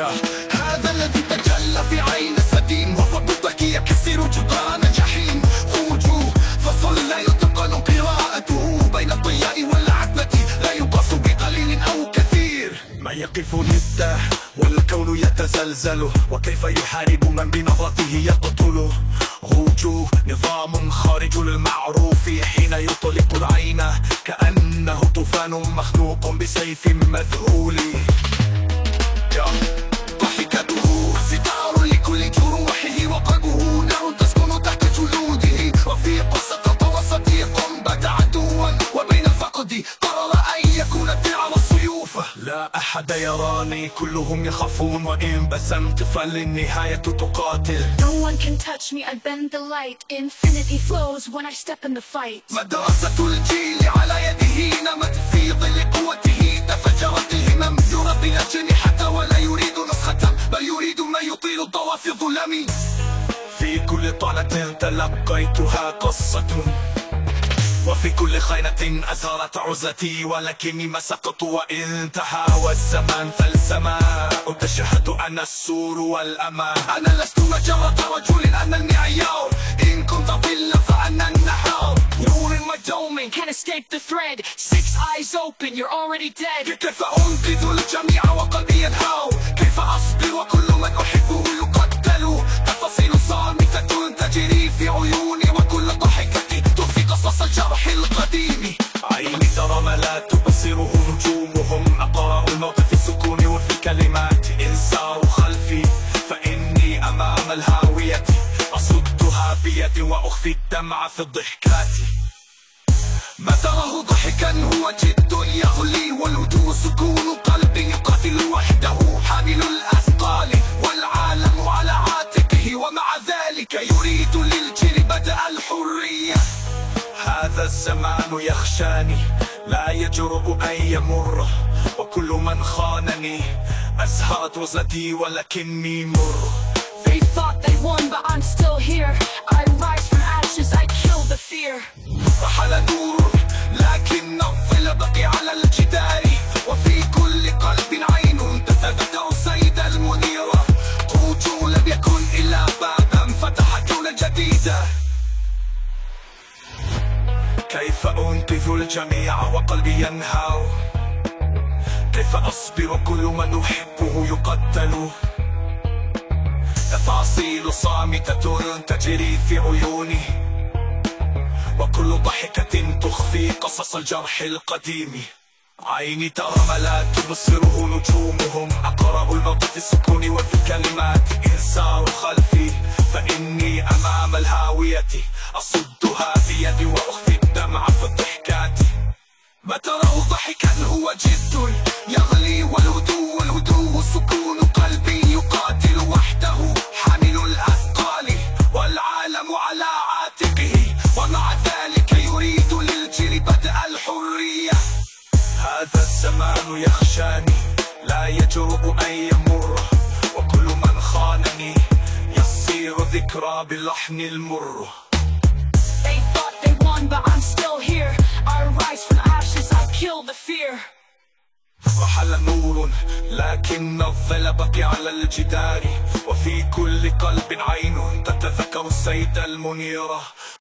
هذا الذي تجلى في عين السديم وفض الضحك يكسر جدران الجحيم. خروجه فصل لا يتقن قراءته بين الضياء والعتمة لا يقاس بقليل أو كثير. ما يقف نده والكون يتزلزل وكيف يحارب من بنظرته يقتله غوجو نظام خارج للمعروف حين يطلق العين كأنه طوفان مخنوق بسيف مذهول. أحد يراني كلهم يخافون وإن بسمت فللنهاية تقاتل No one can touch me, I bend the light. Infinity flows when I step in the fight. مدرسة الجيل على يده نمت في ظل قوته تفجرت الهمم يربي الأجنحة ولا يريد نسخة بل يريد ما يطيل الضوء في الظلام في كل طعنة تلقيتها قصة وفي كل خينة أزهرت عزتي ولكني ما سقط وإن تهاوى الزمان فالسماء تشهد أنا السور والأمان أنا لست مجرد رجل أنا المعيار. إن كنت ظلا فأنا النهار. نور in my domain Can't escape the thread. Six eyes open, you're already dead. كيف أنقذ الجميع وقلبي؟ وأخفي الدمع في الضحكات ما تراه ضحكا هو جد يغلي والهدوء سكون قلب يقاتل وحده حامل الأثقال والعالم على عاتقه ومع ذلك يريد للجيل بدء الحرية. هذا الزمان يخشاني لا يجرؤ أن يمر وكل من خانني أزهرت وزنتي ولكني مر. Won, but I'm still here. I rise from ashes, I kill the fear. نور لكن على الجدار. وفي كل قلب عين تتذكر المنيرة لم يكن إلا كون جديدا كيف أنقذ الجميع وقلبي ينهار؟ كيف أصبر كل من أحبه يقتل؟ تفاصيل صامتة تجري في عيوني. وكل ضحكة تخفي قصص الجرح القديم. عيني ترى ما لا تبصره نجومهم أقرأ الموت في السكون وفي الكلمات. إن ساروا خلفي فإني أمام الهاوية. أصدها بيدي وأخفي الدمع في الضحكات. ما تراه ضحكا هو جد. الزمان يخشاني لا يجرؤ أن يمر وكل من خانني يصير ذكرى باللحن المر They thought they won, but I'm still here. I rise from ashes, I kill the fear. رحل نور لكن الظل بقي على الجدار وفي كل قلب عين تتذكر السيد المنيرة